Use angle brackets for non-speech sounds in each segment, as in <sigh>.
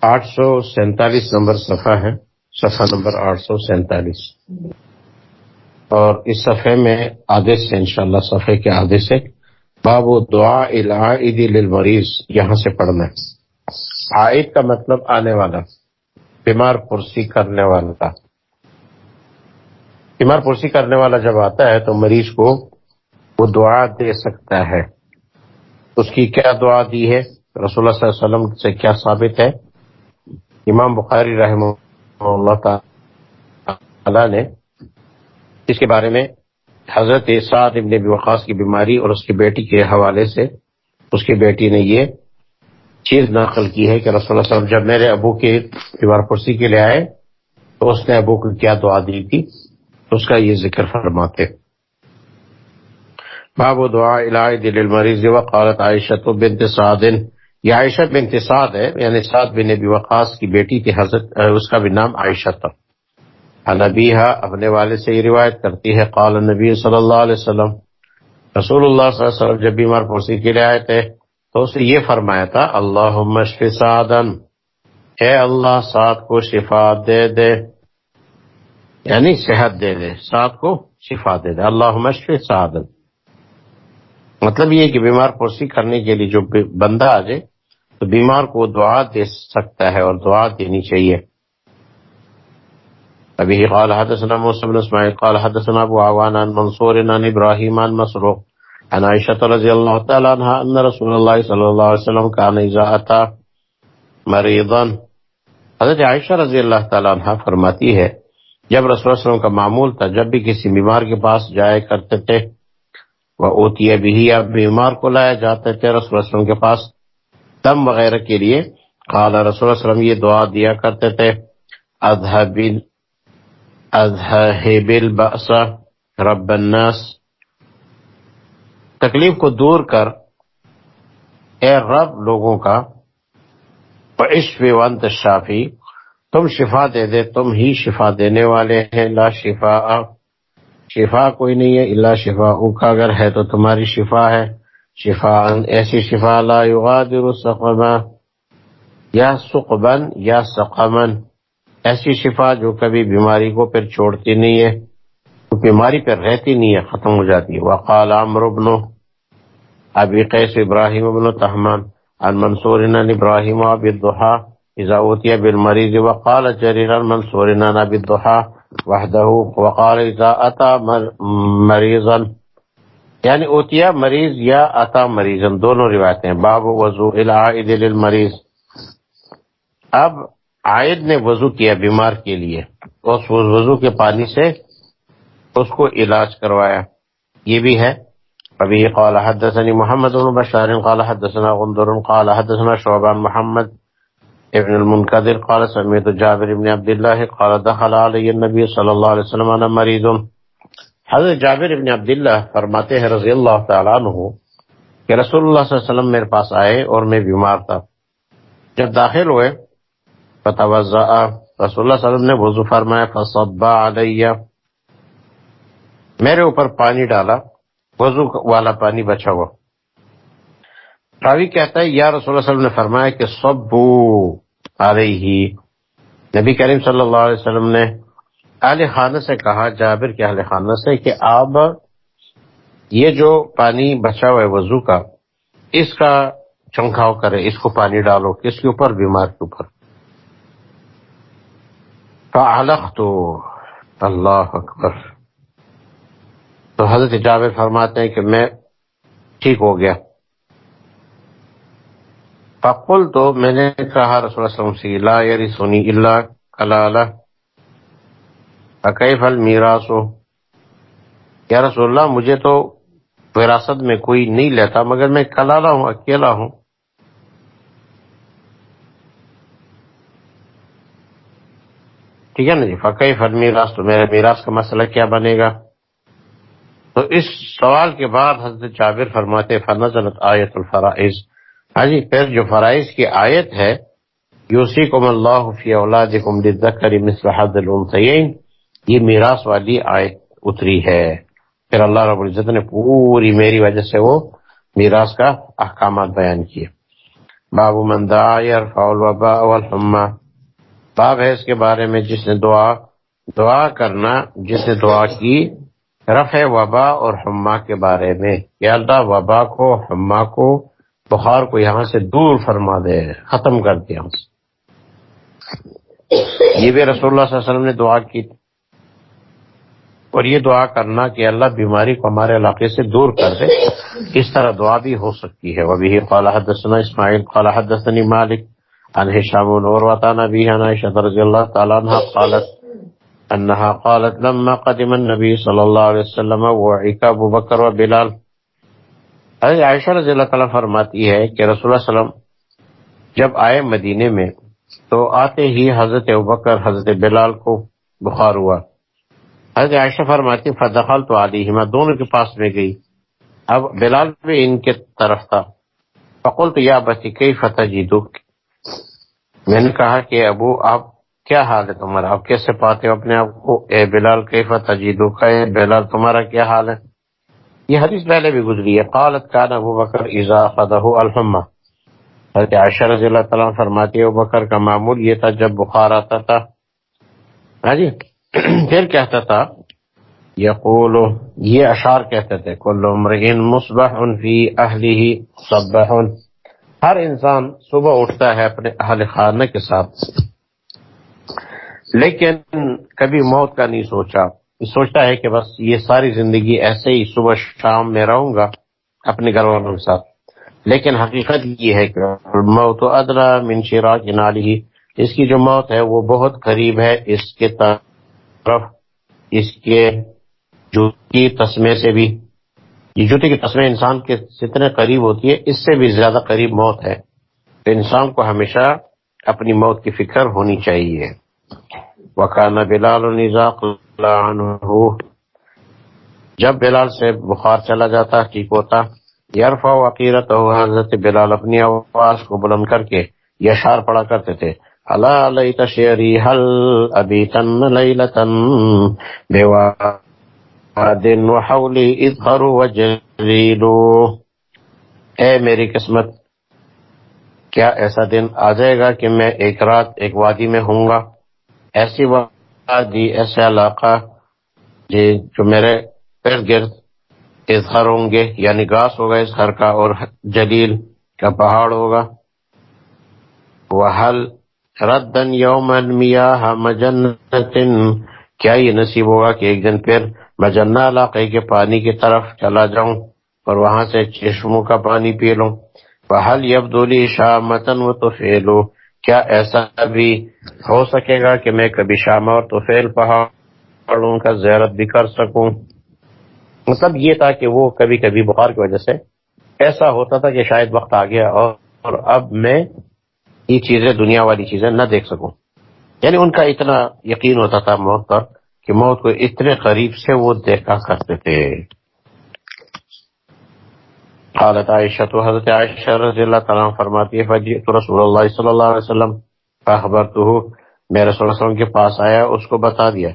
آٹھ سو سینتالیس نمبر صفحہ ہے۔ صفحہ نمبر آٹھ سو سینتالیس۔ اور اس صفحے میں آدھے سے انشاءاللہ صفحے کے آدھے سے باب و دعا العائد للمریض، یہاں سے پڑھنا ہے۔ عائد کا مطلب آنے والا، بیمار پرسی کرنے والا بیمار پرسی کرنے والا جب آتا ہے تو مریض کو وہ دعا دے سکتا ہے۔ اس کی کیا دعا دی ہے؟ رسول اللہ صلی اللہ علیہ وسلم سے کیا ثابت ہے؟ امام بخاری رحمہ اللہ تعالی نے اس کے بارے میں حضرت سعد ابن وقاص کی بیماری اور اس کی بیٹی کے حوالے سے اس کی بیٹی نے یہ چیز نقل کی ہے کہ رسول اللہ علیہ وسلم جب میرے ابو کے بیمار پرسی کے لیے آئے تو اس نے ابو کو کیا دعا دی تھی؟ اس کا یہ ذکر فرماتے باب دعا الہی دل المریض وقالت عائشہ بنت سعد یہ عائشہ بنت سعد ہے یعنی سعد بن ابی وقاص کی بیٹی کی حضرت، اس کا بھی نام عائشہ تھا۔ نبیہ اپنے والد سے یہ روایت کرتی ہے، قال نبی صلی اللہ علیہ وسلم، رسول اللہ صلی اللہ علیہ وسلم جب بیمار پرسی کے لیے آئے تھے، تو اسے یہ فرمایا تھا اللہ مشف سعدن اے اللہ، سعد کو شفا دے دے۔ یعنی صحت دے دے، سعد کو شفا دے دے۔ اللہ مشف سعدن مطلب یہ کہ بیمار پرسی کرنے کے لیے جو بندہ آ جائے، تو بیمار کو دعا دے سکتا ہے اور دعا دینی چاہیے۔ ابھی قال حدثنا موسى بن اسماعيل قال حدثنا ابو عوان عن منصور، عن ابراهيم عن مسروق، عن عائشة رضي الله تعالى عنها ان رسول الله صلى الله عليه وسلم كان اذا اتى مريضا حضرت عائشہ رضی اللہ تعالی عنہ فرماتی ہے، جب رسول اللہ علیہ وسلم کا معمول تھا، جب بھی کسی بیمار کے پاس جائے کرتے تھے وہ اوتی بھی یا بیمار کو لایا جاتے تھے رسول اللہ علیہ وسلم کے پاس دم وغیرہ کے لیے۔ قال رسول اللہ علیہ وسلم، یہ دعا دیا کرتے تھے، اذهب اذهب رب الناس۔ تکلیف کو دور کر، اے رب لوگوں کا عشف وانت شافی تم شفا دے دے، تم ہی شفا دینے والے ہیں، لا شفا شفا کوئی نہیں ہے اللہ شفا اوکھا اگر ہے تو تمہاری شفا ہے۔ شفا ایسی شفا، لا یغادر سقما یا سقبن یا سقمن ایسی شفا جو کبھی بیماری کو پھر چھوڑتی نہیں ہے تو بیماری پہ رہتی نہیں ہے، ختم ہو جاتی ہے۔ وقال عمرو بن ابي قيس ابراهيم بن تهمان عن منصور عن ابراهيم ابي الضحى اذا اوتي بالمريض وقال جرير عن منصور عن ابي الضحى وحده، وقال اذا اتى مريضا. یعنی اوتیا مریض یا اتا مریضا، دونوں روایتیں باب وضو العائد للمریض. اب عائد نے وضو کیا بیمار کے لیے. اس وضو کے پانی سے اس کو علاج کروایا. یہ بھی ہے. ابھی قال حدثني محمد بن بشار، قال حدثنا غندر، قال حدثنا شعبان محمد. ابن المنقدر قال سمعت جابر بن عبد الله قال دخل علي النبي صلى الله عليه وسلم انا مريض حضرت جابر ابن عبداللہ فرماتے ہیں رضی اللہ تعالیٰ عنہ کہ رسول اللہ صلی اللہ علیہ وسلم میرے پاس آئے اور میں بیمار تھا. جب داخل ہوئے، فتوضا، رسول اللہ صلی اللہ علیہ وسلم نے وضو فرمایا، فصبا علیہ۔ میرے اوپر پانی ڈالا، وضو والا پانی بچا ہوا۔ راوی کہتا ہے، یا رسول اللہ صلی اللہ علیہ وسلم نے فرمایا کہ صبو علیہ نبی کریم صلی اللہ علیہ وسلم نے اہل خانہ سے کہا، جابر کے اہل خانہ سے کہ آپ یہ جو پانی بچا ہوا ہے وضو کا، اس کا چنکھاؤ کرے اس کو پانی ڈالو کس کے اوپر بیمار کے اوپر۔ فعلق تو اللہ اکبر۔ تو حضرت جابر فرماتے ہیں کہ میں ٹھیک ہو گیا۔ فقل تو میں نے کہا، رسول اللہ علیہ وسلم سے، لا یری سنی اللہ کلالہ۔ کیف المیراث؟ یا رسول اللہ، مجھے تو وراثت میں کوئی نہیں لیتا، مگر میں کلالا ہوں، اکیلا ہوں۔ ٹھیک ہے نا جی؟ فقی فل میراث تو میرے میراث کا مسئلہ کیا بنے گا؟ تو اس سوال کے بعد حضرت جابر فرماتے فنزلت آیت الفرائض۔ ہاں جی پھر جو فرائض کی آیت ہے یوسیکم اللہ فی اولادکم للذکر مثل حظ الانثیین، یہ میراث والی آیت اتری ہے۔ پھر اللہ رب العزت نے پوری میری وجہ سے وہ میراث کا احکامات بیان کیے۔ باب من دعا يرفع الوباء والحمى۔ باب ہے اس کے بارے میں جس نے دعا دعا کرنا، جس نے دعا کی رفع وبا اور حما کے بارے میں۔ کہ اللہ وبا کو حما کو بخار کو یہاں سے دور فرما دے، ختم کر دیا یہ بھی رسول اللہ صلی اللہ علیہ وسلم نے دعا کی۔ اور یہ دعا کرنا کہ اللہ بیماری کو ہمارے علاقے سے دور کر دے۔ اس طرح دعا بھی ہو سکتی ہے۔ وبی قال حدثنا اسماعیل، قال حدثني مالک، عن هشام وروتان ابي عائشة رضي الله تعالى عنها قالت انها قالت، لما قدم النبي صلى الله عليه وسلم وعيك ابو بکر وبلال حضرت عائشہ رضی اللہ تعالیٰ فرماتی ہے کہ رسول اللہ وسلم جب آئے مدینے میں تو آتے ہی حضرت ابکر حضرت بلال کو بخار ہوا۔ حضرت عائشہ فرماتی فدخل تو علی میں دونوں کے پاس میں گئی۔ اب بلال بھی ان کے طرف تھا۔ فقول تو یا بسی کئی فتح جی میں نے کہا کہ ابو، آپ کیا حال ہے تمہارا؟ آپ کیسے پاتے ہو اپنے آپ کو؟ اے بلال کئی فتح جی اے بلال، تمہارا کیا حال ہے؟ یہ حدیث پہلے بھی گزری ہے۔ قالت کان ابو بکر اذا خدہ الحمہ حضرت عائشہ رضی اللہ تعالیٰ فرماتی ابو بکر کا معمول یہ تھا جب بخار آتا تھا۔ ہاں جی؟ <clears throat> پھر کہتا تھا، یقول، یہ اشار کہتے تھے، کل امرئن مصبح فی اہلی صبح۔ ہر انسان صبح اٹھتا ہے اپنے اہل خانہ کے ساتھ۔ لیکن کبھی موت کا نہیں سوچا۔ سوچتا ہے کہ بس یہ ساری زندگی ایسے ہی صبح شام میں رہوں گا اپنے گھر والوں کے ساتھ۔ لیکن حقیقت یہ ہے کہ موت ادرا منشیرا نالی اس کی جو موت ہے وہ بہت قریب ہے اس کے طرف۔ اس کے جوتی تسمے سے بھی۔ یہ جوتی کی تسمے انسان کے جتنے قریب ہوتی ہے، اس سے بھی زیادہ قریب موت ہے۔ تو انسان کو ہمیشہ اپنی موت کی فکر ہونی چاہیے۔ وکانا بلال عنہ۔ جب بلال سے بخار چلا جاتا ٹھیک ہوتا یارفا عقیرت حضرت بلال اپنی آواز کو بلند کر کے یہ اشار پڑا کرتے تھے۔ اللہ علیہ تشیری حل ابھی تن لیلتن بیوا دن وحولی اظہر وجلیلو اے میری قسمت، کیا ایسا دن آ جائے گا کہ میں ایک رات ایک وادی میں ہوں گا؟ ایسی وقت وادی ایسا علاقہ جی جو میرے ارد گرد اظہر ہوں گے یعنی گاس ہوگا اس گھر کا اور جلیل کا پہاڑ ہوگا۔ وہ ردن یومن میاہ مجنتن کیا یہ نصیب ہوگا کہ ایک دن پھر میں علاقے کے پانی کی طرف چلا جاؤں اور وہاں سے چشموں کا پانی پی لوں۔ بحل یبدولی شامتن و تو کیا ایسا بھی ہو سکے گا کہ میں کبھی شام اور توفیل پہاڑوں کا زیارت بھی کر سکوں؟ مطلب یہ تھا کہ وہ کبھی کبھی بخار کی وجہ سے ایسا ہوتا تھا کہ شاید وقت آ گیا اور اب میں یہ چیزیں دنیا والی چیزیں نہ دیکھ سکوں۔ یعنی ان کا اتنا یقین ہوتا تھا موت پر کہ موت کو اتنے قریب سے وہ دیکھا کرتے تھے۔ حالت عائشہ تو حضرت عائشہ رضی اللہ تعالیٰ فرماتی ہے فجیت رسول اللہ صلی اللہ علیہ وسلم خبر تو میں رسول اللہ علیہ وسلم کے پاس آیا، اس کو بتا دیا۔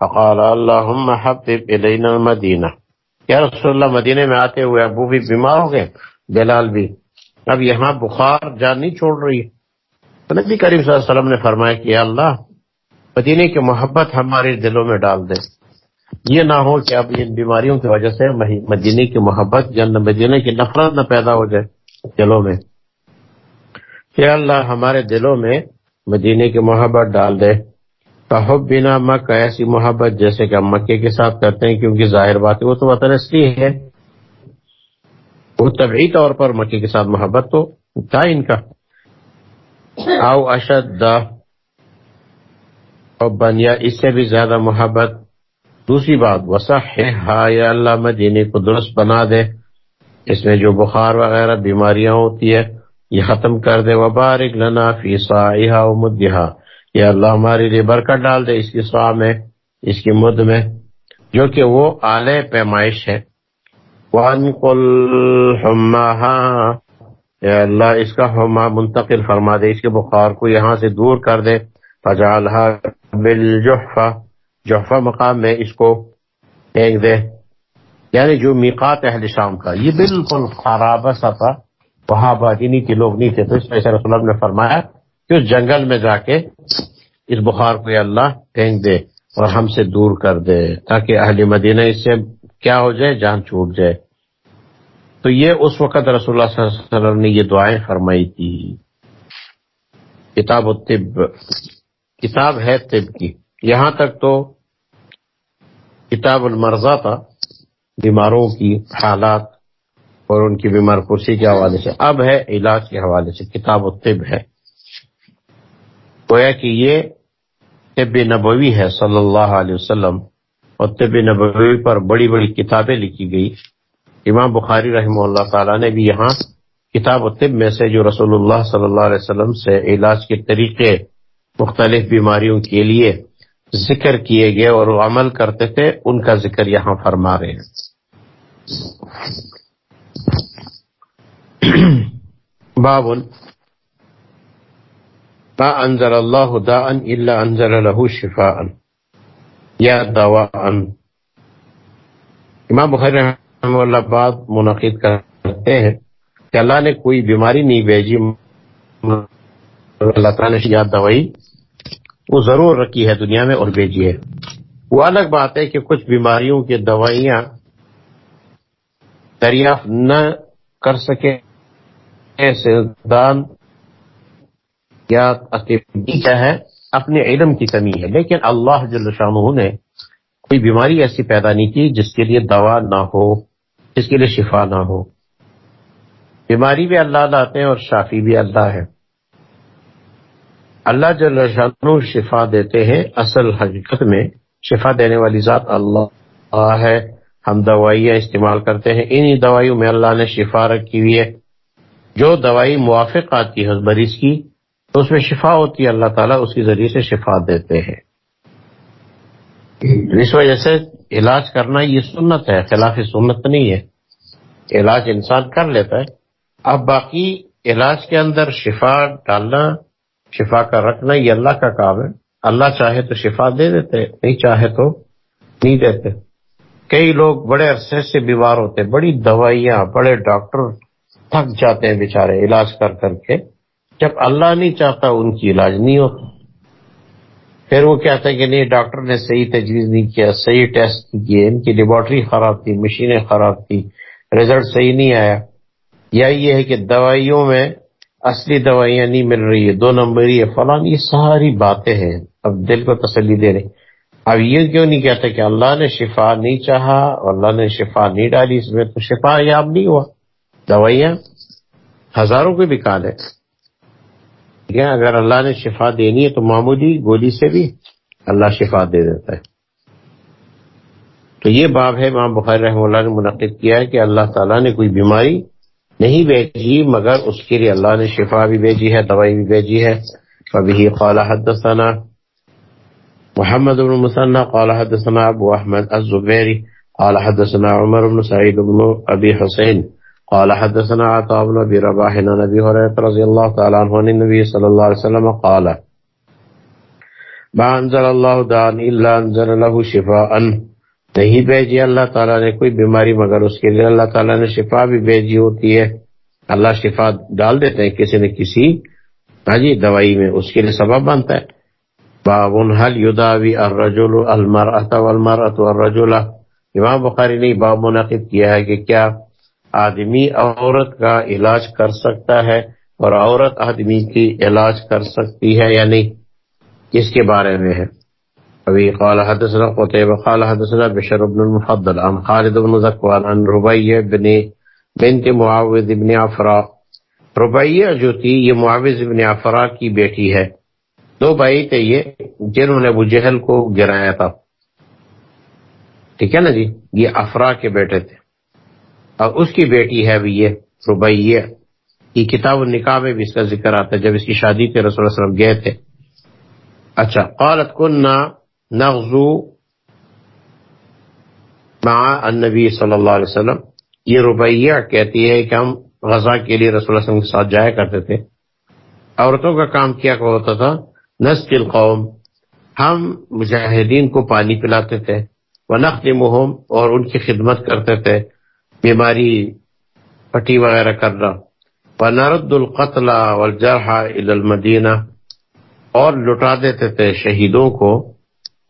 فقال، اللہم حبب الینا المدینہ۔ یا رسول اللہ، مدینہ میں آتے ہوئے ابو بھی بیمار ہو گئے، بلال بھی۔ اب یہاں بخار جان نہیں چھوڑ رہی۔ تو نبی کریم صلی اللہ علیہ وسلم نے فرمایا کہ اللہ مدینے کی محبت ہمارے دلوں میں ڈال دے۔ یہ نہ ہو کہ اب ان بیماریوں کی وجہ سے مدینے کی محبت یا مدینے کی نفرت نہ پیدا ہو جائے دلوں میں۔ کہ اللہ، ہمارے دلوں میں مدینے کی محبت ڈال دے۔ تحب بنا مکہ، ایسی محبت جیسے کہ ہم مکے کے ساتھ کرتے ہیں، کیونکہ ظاہر بات ہے، وہ تو وطن اصلی ہے۔ وہ طبعی طور پر مکے کے ساتھ محبت تو تھا ان کا۔ آؤ اشد بنیا، اس سے بھی زیادہ محبت۔ دوسری بات وسا ہے اللہ مدینے کو درست بنا دے۔ اس میں جو بخار وغیرہ بیماریاں ہوتی ہے یہ ختم کر دے۔ وبارک لنا فی سا مدہ یا اللہ ہمارے لیے برکت ڈال دے اس کی سوا میں، اس کی مد میں، جو کہ وہ اعلی پیمائش ہے۔ وان کل اللہ، اس کا ہما منتقل فرما دے۔ اس کے بخار کو یہاں سے دور کر دے۔ بالجحفہ جحفہ مقام میں اس کو پھینک دے۔ یعنی جو میقات اہل شام کا، یہ بالکل خراب سا تھا۔ وہاں آبادی کے لوگ نہیں تھے۔ تو اس وجہ سے نے فرمایا کہ اس جنگل میں جا کے اس بخار کو اللہ پھینک دے اور ہم سے دور کر دے تاکہ اہل مدینہ اس سے کیا ہو جائے، جان چھوٹ جائے۔ تو یہ اس وقت رسول اللہ صلی اللہ علیہ وسلم نے یہ دعائیں فرمائی تھی۔ کتاب الطب۔ کتاب ہے طب کی۔ یہاں تک تو کتاب المرضا تھا، بیماروں کی حالات اور ان کی بیمار کرسی کے حوالے سے۔ اب ہے علاج کے حوالے سے، کتاب الطب ہے۔ گویا کہ یہ طب نبوی ہے صلی اللہ علیہ وسلم، اور طب نبوی پر بڑی بڑی کتابیں لکھی گئی۔ امام بخاری رحمہ اللہ تعالیٰ نے بھی یہاں کتاب و طب میں سے جو رسول اللہ صلی اللہ علیہ وسلم سے علاج کے طریقے مختلف بیماریوں کے لیے ذکر کیے گئے اور وہ عمل کرتے تھے، ان کا ذکر یہاں فرما رہے ہیں۔ بابن، ما انزل اللہ داء الا انزل له شفاء یا دواء امام بخاری رحمہ اللہ بعد منعقد کرتے ہیں کہ اللہ نے کوئی بیماری نہیں بھیجی، اللہ تعالیٰ نے یاد دوائی وہ ضرور رکھی ہے دنیا میں اور بھیجی ہے۔ وہ الگ بات ہے کہ کچھ بیماریوں کی دوائیاں دریافت نہ کر سکے دان یا کیا ہے اپنے علم کی کمی ہے۔ لیکن اللہ جل شاہ نے کوئی بیماری ایسی پیدا نہیں کی جس کے لیے دوا نہ ہو، جس کے لیے شفا نہ ہو۔ بیماری بھی اللہ لاتے ہیں اور شافی بھی اللہ ہے۔ اللہ جل شاہ شفا دیتے ہیں اصل حقیقت میں، شفا دینے والی ذات اللہ ہے، ہم دوائیاں استعمال کرتے ہیں۔ انہی دوائیوں میں اللہ نے شفا رکھی ہوئی ہے۔ جو دوائی موافق آتی ہے مریض کی، تو اس میں شفا ہوتی ہے۔ اللہ تعالیٰ اس کے ذریعے سے شفا دیتے ہیں۔ اس وجہ سے علاج کرنا یہ سنت ہے، خلاف سنت نہیں ہے۔ علاج انسان کر لیتا ہے۔ اب باقی علاج کے اندر شفا ڈالنا شفا کا رکھنا یہ اللہ کا کام ہے۔ اللہ چاہے تو شفا دے دیتے، نہیں چاہے تو نہیں دیتے۔ کئی لوگ بڑے عرصے سے بیمار ہوتے، بڑی دوائیاں، بڑے ڈاکٹر تھک جاتے ہیں بیچارے علاج کر کر کے۔ جب اللہ نہیں چاہتا، ان کی علاج نہیں ہوتا۔ پھر وہ کہتا ہے کہ نہیں، ڈاکٹر نے صحیح تجویز نہیں کیا، صحیح ٹیسٹ نہیں کیے، ان کی لیبورٹری خراب تھی، مشینیں خراب تھی رزلٹ صحیح نہیں آیا۔ یا یہ ہے کہ دوائیوں میں اصلی دوائیاں نہیں مل رہی ہے، دو نمبر یہ فلان، یہ ساری باتیں ہیں۔ اب دل کو تسلی دے رہے اب یہ کیوں نہیں کہتے کہ اللہ نے شفا نہیں چاہا اور اللہ نے شفا نہیں ڈالی، اس میں تو شفا یاب نہیں ہوا۔ دوائیاں ہزاروں کے بھی ہے۔ ٹھیک ہے اگر اللہ نے شفا دینی ہے تو معمولی گولی سے بھی اللہ شفا دے دیتا ہے۔ تو یہ باب ہے، امام بخاری رحمہ اللہ نے منعقد کیا ہے کہ اللہ تعالیٰ نے کوئی بیماری نہیں بھیجی مگر اس کے لیے اللہ نے شفا بھی بھیجی ہے، دوائی بھی بھیجی ہے۔ کبھی قال حدثنا محمد بن مسنى قال حدثنا ابو احمد الزبيري قال حدثنا عمر بن سعيد بن ابي حسين قال حدثنا عطاء بن ابي رباح عن ابي هريره رضي الله تعالى عنه عن النبي صلى الله عليه وسلم قال ما انزل الله داء الا انزل له شفاء نہیں بھیجی، اللہ تعالیٰ نے کوئی بیماری مگر اس کے لیے اللہ تعالیٰ نے شفا بھی بھیجی ہوتی ہے۔ اللہ شفا ڈال دیتے ہیں کسی نہ کسی۔ ہاں جی دوائی میں اس کے لیے سبب بنتا ہے۔ باب حل یداوی الرجل المرأة والمرأة والرجل امام بخاری نے باب منعقد کیا ہے کہ کیا آدمی عورت کا علاج کر سکتا ہے اور عورت آدمی کی علاج کر سکتی ہے یا نہیں؟ اس کے بارے میں ہے۔ ابھی قال حدثنا قتيبة قال حدثنا بشر بن المفضل عن خالد بن ذكوان عن ربيع بن بنت معاوذ بن عفراء ربيع جو تھی، یہ معاوذ بن عفراء کی بیٹی ہے۔ دو بھائی تھے یہ، جنہوں نے ابو جہل کو گرایا تھا۔ ٹھیک ہے نا جی؟ یہ افرا کے بیٹے تھے۔ اور اس کی بیٹی ہے ابھی یہ ربیہ یہ کتاب النکاح میں بھی اس کا ذکر آتا ہے، جب اس کی شادی پہ رسول اللہ علیہ وسلم گئے تھے۔ اچھا قالت کننا نغزو مع النبی صلی اللہ علیہ وسلم۔ یہ ربیہ کہتی ہے کہ ہم غزہ کے لیے رسول اللہ علیہ وسلم کے ساتھ جایا کرتے تھے۔ عورتوں کا کام کیا ہوتا تھا؟ نسق القوم۔ ہم مجاہدین کو پانی پلاتے تھے۔ وہ نقل اور ان کی خدمت کرتے تھے۔ بیماری پٹی وغیرہ کرنا۔ ونرد القتل والجرح الى المدینہ اور لٹا دیتے تھے شہیدوں کو۔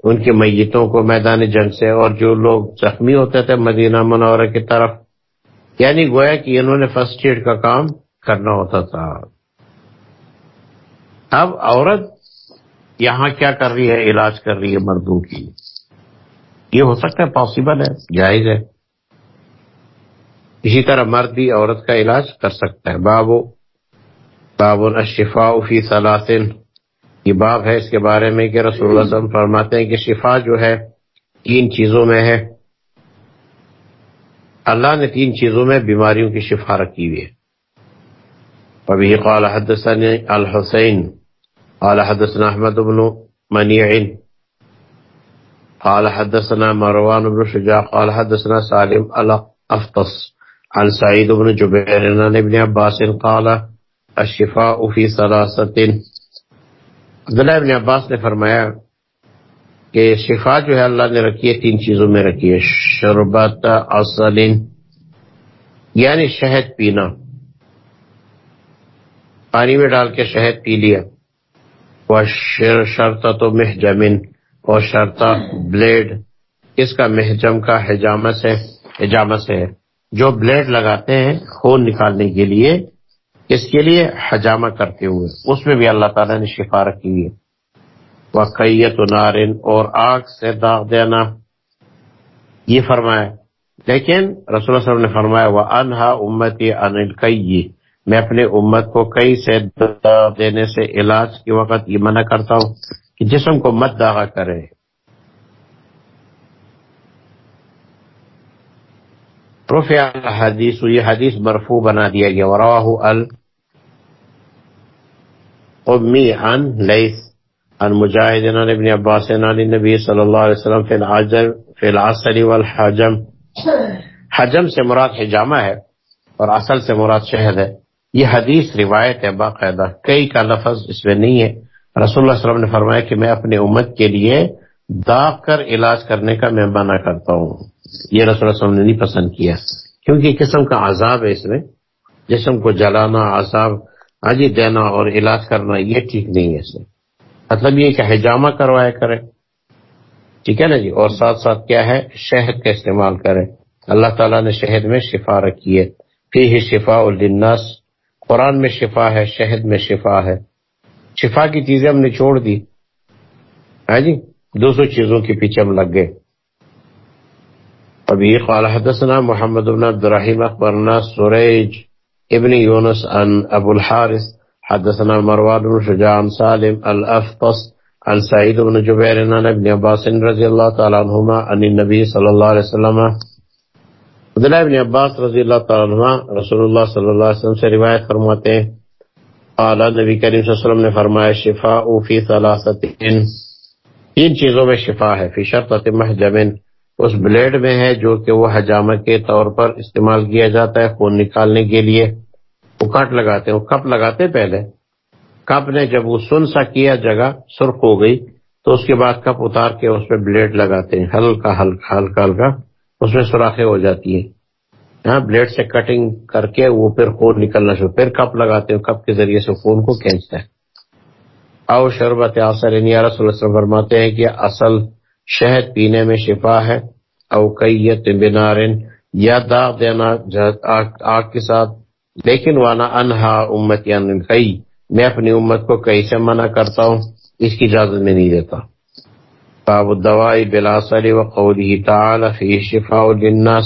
ان کی میتوں کو میدان جنگ سے اور جو لوگ زخمی ہوتے تھے مدینہ منورہ کی طرف یعنی گویا کہ انہوں نے فرسٹ ایڈ کا کام کرنا ہوتا تھا۔ اب عورت یہاں کیا کر رہی ہے؟ علاج کر رہی ہے مردوں کی۔ یہ ہو سکتا ہے پاسبل ہے، جائز ہے۔ اسی طرح مرد بھی عورت کا علاج کر سکتا ہے۔ بابو باب الشفاء فی سلاسن یہ باب ہے اس کے بارے میں کہ رسول اللہ صلی اللہ علیہ وسلم فرماتے ہیں کہ شفا جو ہے تین چیزوں میں ہے۔ اللہ نے تین چیزوں میں بیماریوں کی شفا رکھی ہوئی ہے۔ ابھی قال حدثنا الحسین، قال حدثنا احمد بن منیع، قال حدثنا مروان بن شجاع، قال حدثنا سالم الافطس، عن سعید بن جبیر، عن ابن عباس، قال الشفاء فی ثلاثه عبداللہ ابن عباس نے فرمایا کہ شفا جو ہے اللہ نے رکھی ہے، تین چیزوں میں رکھی ہے، شربت اصل یعنی شہد پینا۔ پانی میں ڈال کے شہد پی لیا۔ وہ شرطا تو محجمن اور شرطا بلیڈ۔ اس کا محجم کا حجامت سے حجامت ہے۔ جو بلیڈ لگاتے ہیں خون نکالنے کے لیے اس کے لیے حجامہ کرتے ہوئے۔ اس میں بھی اللہ تعالیٰ نے شفا رکھی ہے۔ وقیت نارن اور آگ سے داغ دینا۔ یہ فرمایا۔ لیکن رسول اللہ صلی اللہ علیہ وسلم نے فرمایا وہ انہا امتی انل کئی میں اپنے امت کو کئی سے داغ دینے سے علاج کے وقت یہ منع کرتا ہوں کہ جسم کو مت داغا کرے۔ رفع الحدیث یہ حدیث مرفوع بنا دیا گیا۔ وراہ ال القمی عن لیث، عن مجاہد، عن ابن عباس، عن النبی صلی اللہ علیہ وسلم، فی العجل فی العصر والحجم۔ حجم سے مراد حجامہ ہے اور اصل سے مراد شہد ہے۔ یہ حدیث روایت ہے باقاعدہ، کئی کا لفظ اس میں نہیں ہے۔ رسول اللہ صلی اللہ علیہ وسلم نے فرمایا کہ میں اپنے امت کے لیے داغ کر علاج کرنے کا میں منع کرتا ہوں۔ یہ رسول اللہ صلی اللہ علیہ وسلم نے نہیں پسند کیا، کیونکہ قسم کا عذاب ہے اس میں۔ جسم کو جلانا عذاب آجی دینا اور علاج کرنا یہ ٹھیک نہیں ہے اس مطلب یہ کہ حجامہ کروایا کرے ٹھیک ہے نا جی؟ اور ساتھ ساتھ کیا ہے؟ شہد کا استعمال کرے اللہ تعالیٰ نے شہد میں شفا رکھی ہے۔ پھر ہی شفا الناس قرآن میں شفا ہے، شہد میں شفا ہے۔ شفا کی چیزیں ہم نے چھوڑ دی۔ ہے جی؟ دو چیزوں کے پیچھے ہم لگ گئے۔ ابھی قال حدثنا محمد بن عبد الرحیم اخبرنا سریج۔ ابن یونس عن ابو الحارث حدثنا مروان بن شجاع عن سالم الافطس عن سعید بن جبیر عن ابن عباس رضی اللہ تعالی عنہما عن النبی صلی اللہ علیہ وسلم عبداللہ ابن عباس رضی اللہ تعالی عنہما رسول اللہ صلی اللہ علیہ وسلم سے روایت فرماتے ہیں۔ قال نبی کریم صلی اللہ علیہ وسلم نے فرمایا، شفاء فی ثلاثت تین چیزوں میں شفا ہے، فی شرط محجمن اس بلیڈ میں ہے جو کہ وہ حجامہ کے طور پر استعمال کیا جاتا ہے خون نکالنے کے لیے۔ وہ کٹ لگاتے ہیں، وہ کپ لگاتے پہلے۔ کپ نے جب وہ سن سا کیا، جگہ سرخ ہو گئی، تو اس کے بعد کپ اتار کے اس پہ بلیڈ لگاتے ہیں۔ ہلکا ہلکا ہلکا ہلکا، اس میں سوراخیں ہو جاتی ہیں۔ ہاں بلیڈ سے کٹنگ کر کے وہ پھر خون نکلنا شروع، پھر کپ لگاتے ہیں کپ کے ذریعے سے خون کو کھینچتا ہے او شربت اثر یعنی رسول اللہ فرماتے ہیں کہ اصل شہد پینے میں شفا ہے اوقیت بنارن، یا داغ دینا آگ کے ساتھ۔ لیکن وانا انہا امت یا کئی، میں اپنی امت کو کئی سے منع کرتا ہوں، اس کی اجازت میں نہیں دیتا۔ باب الدوائی بلاسل و قولی تعالی فی شفاء للناس۔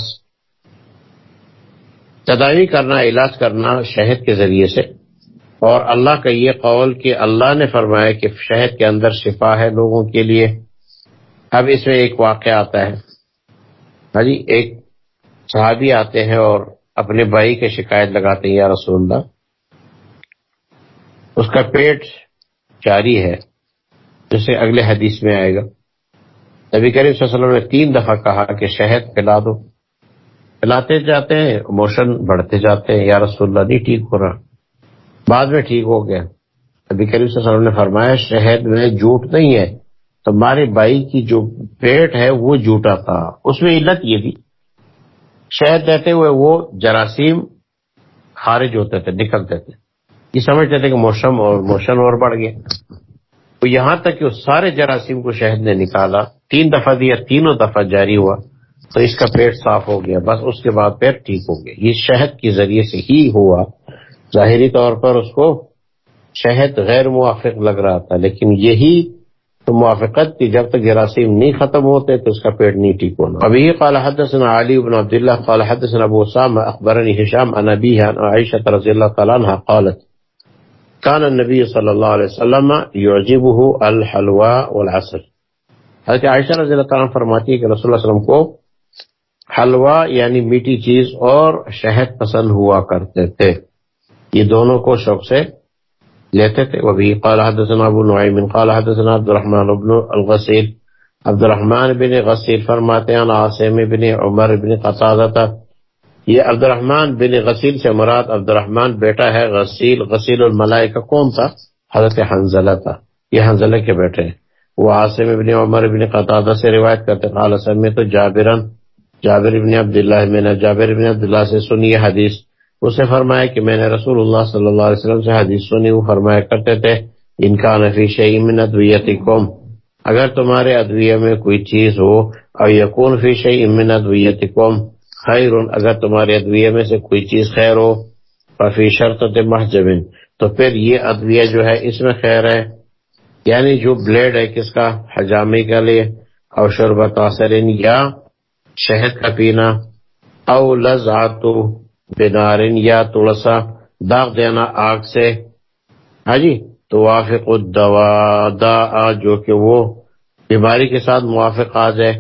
تداوی کرنا، علاج کرنا شہد کے ذریعے سے۔ اور اللہ کا یہ قول کہ اللہ نے فرمایا کہ شہد کے اندر شفا ہے لوگوں کے لیے۔ اب اس میں ایک واقعہ آتا ہے۔ ہاں جی ایک صحابی آتے ہیں اور اپنے بھائی کے شکایت لگاتے ہیں، یا رسول اللہ۔ اس کا پیٹ جاری ہے، جسے اگلے حدیث میں آئے گا۔ نبی کریم صلی اللہ علیہ وسلم نے تین دفعہ کہا کہ شہد پلا دو۔ پلاتے جاتے ہیں موشن بڑھتے جاتے ہیں، یا رسول اللہ، نہیں ٹھیک ہو رہا۔ بعد میں ٹھیک ہو گیا۔ نبی کریم صلی اللہ علیہ وسلم نے فرمایا، شہد میں جھوٹ نہیں ہے۔ تمہارے بھائی کی جو پیٹ ہے وہ جھوٹا تھا۔ اس میں علت یہ تھی۔ شہد دیتے ہوئے وہ جراثیم خارج ہوتے تھے، نکلتے تھے۔ یہ سمجھتے تھے کہ موسم اور موشن اور بڑھ گیا۔ تو یہاں تک کہ اس سارے جراثیم کو شہد نے نکالا۔ تین دفعہ دیا، تینوں دفعہ جاری ہوا۔ تو اس کا پیٹ صاف ہو گیا۔ بس اس کے بعد پیٹ ٹھیک ہو گیا۔ یہ شہد کے ذریعے سے ہی ہوا۔ ظاہری طور پر اس کو شہد غیر موافق لگ رہا تھا، لیکن یہی تو موافقت کی جب تک جراثیم نہیں ختم ہوتے تو اس کا پیٹ نہیں ٹھیک ہونا۔ ابھی قال حدثنا علی بن عبداللہ، قال حدثنا ابو اسامہ، اخبرنی حشام عن ابیہ، عن عائشہ رضی اللہ تعالیٰ عنہ قالت كان النبی صلی اللہ علیہ وسلم يعجبه الحلوى والعسل. حضرت عائشہ رضی اللہ تعالیٰ فرماتی ہے کہ رسول اللہ علیہ وسلم کو حلوہ یعنی میٹھی چیز اور شہد پسند ہوا کرتے تھے۔ یہ دونوں کو شوق سے لیتے تھے۔ وبی قال حدثنا ابو نعیم، قال حدثنا عبد الرحمن بن الغسیل۔ عبد الرحمن بن غسیل فرماتے ہیں عاصم بن عمر بن قطادہ یہ عبد الرحمن بن غسیل سے مراد عبد الرحمن بیٹا ہے، غسیل غسیل الملائکہ کون تھا؟ حضرت حنزلہ تھا۔ یہ حنزلہ کے بیٹے ہیں۔ وہ عاصم بن عمر بن قطادہ سے روایت کرتے قال سمیت جابرن، جابر بن عبداللہ میں نے جابر بن عبداللہ سے سنی حدیث۔ اسے فرمایا کہ میں نے رسول اللہ صلی اللہ علیہ وسلم سے حدیث سنی، وہ فرمایا کرتے تھے، ان کا نفیش من ادویتی قوم اگر تمہارے ادویہ میں کوئی چیز ہو اور یقون فیش من ادویتی قوم خیر اگر تمہارے ادویہ میں سے کوئی چیز خیر ہو فی شرط محجبن تو پھر یہ ادویہ جو ہے، اس میں خیر ہے۔ یعنی جو بلیڈ ہے، کس کا؟ حجامی کے لیے اور شربت یا شہد کا پینا، او لذاتو بنارن یا تھوڑا سا داغ دینا آگ سے۔ ہاں جی تو وافق الدوا، دا جو کہ وہ بیماری کے ساتھ موافق آ جائے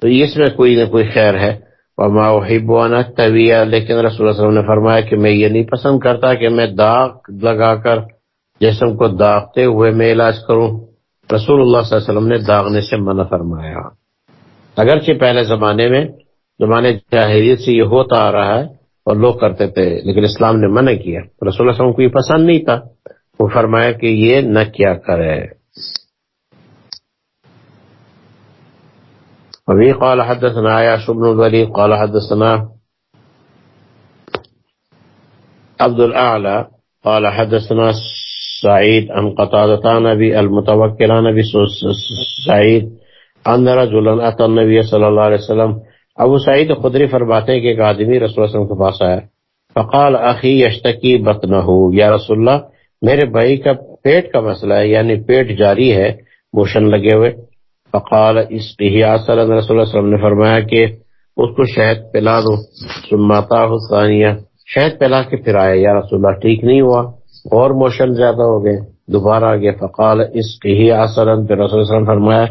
تو اس میں کوئی نہ کوئی خیر ہے۔ وما احبوانا طویہ لیکن رسول اللہ علیہ وسلم نے فرمایا کہ میں یہ نہیں پسند کرتا کہ میں داغ لگا کر جسم کو داغتے ہوئے میں علاج کروں۔ رسول اللہ صلی اللہ علیہ وسلم نے داغنے سے منع فرمایا۔ اگرچہ پہلے زمانے میں زمانے جاہریت سے یہ ہوتا آ رہا ہے اور لوگ کرتے تھے، لیکن اسلام نے منع کیا۔ رسول اللہ علیہ وسلم کو یہ پسند نہیں تھا۔ وہ فرمایا کہ یہ نہ کیا کرے۔ ابھی قال حدثنا عياش بن الوليد قال حدثنا عبد الأعلى قال حدثنا سعيد عن قطادة نبي المتوكل نبي سعيد أن رجلا أتى النبي صلى الله عليه وسلم ابو سعید خدری فرماتے ہیں کہ ایک آدمی رسول اللہ وسلم کے پاس آیا، فقال، اخی یشتکی بطنہ یا رسول اللہ، میرے بھائی کا پیٹ کا مسئلہ ہے یعنی پیٹ جاری ہے، موشن لگے ہوئے. فقال، اس رسول اللہ علیہ وسلم نے فرمایا کہ اس کو شہد پلا دو۔ سماتا حسانیہ شہد پلا کے پھر آیا یا رسول اللہ، ٹھیک نہیں ہوا، اور موشن زیادہ ہو گئے۔ دوبارہ آ فقال، اس کی آسرن پھر رسول اللہ فرمایا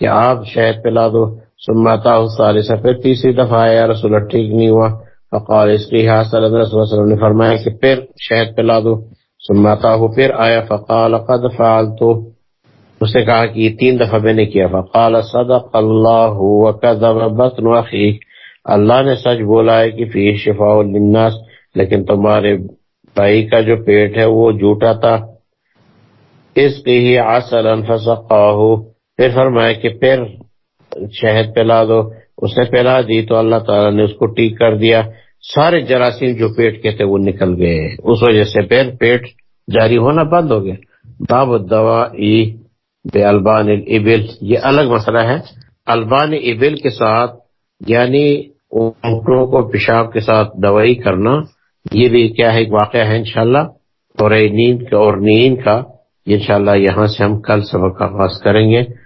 کہ آپ شہد پلا دو۔ سماتا ثالثہ پھر تیسری دفعہ آیا رسول اللہ، ٹھیک نہیں ہوا. فقال، اس کی حاصل رسول اللہ وسلم نے فرمایا کہ پھر شہد پلا دو۔ سماتا ہو پھر آیا، فقال، قد فعلتو اس نے کہا کہ یہ تین دفعہ میں نے کیا۔ فقال، صدق اللہ وکذب بطن اخیک۔ اللہ نے سچ بولا ہے کہ فی شفاء للناس، لیکن تمہارے بھائی کا جو پیٹ ہے وہ جھوٹا تھا۔ اس کی ہی عسلا فسقاہو۔ پھر فرمایا کہ پھر شہد پلا دو، اس نے پلا دی تو اللہ تعالیٰ نے اس کو ٹھیک کر دیا۔ سارے جراثیم جو پیٹ کے تھے وہ نکل گئے۔ اس وجہ سے پھر پیٹ جاری ہونا بند ہو گیا۔ باب دوا بے البان ابل یہ الگ مسئلہ ہے۔ البان ابل کے ساتھ یعنی اونٹوں کو پیشاب کے ساتھ دوائی کرنا، یہ بھی کیا ہے، ایک واقعہ ہے انشاءاللہ۔ اور نیند اور نیند کا، انشاءاللہ یہاں سے ہم کل سبق آغاز کریں گے۔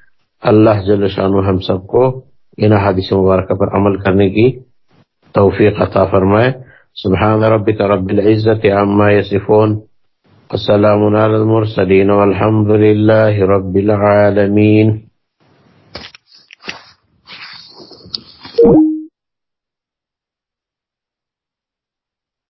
اللہ جل شان ہم سب کو ان حادث مبارکہ پر عمل کرنے کی توفیق عطا فرمائے۔ سبحان ربک رب العزت عما یصفون۔ السلام علی المرسلین والحمد للہ رب العالمین۔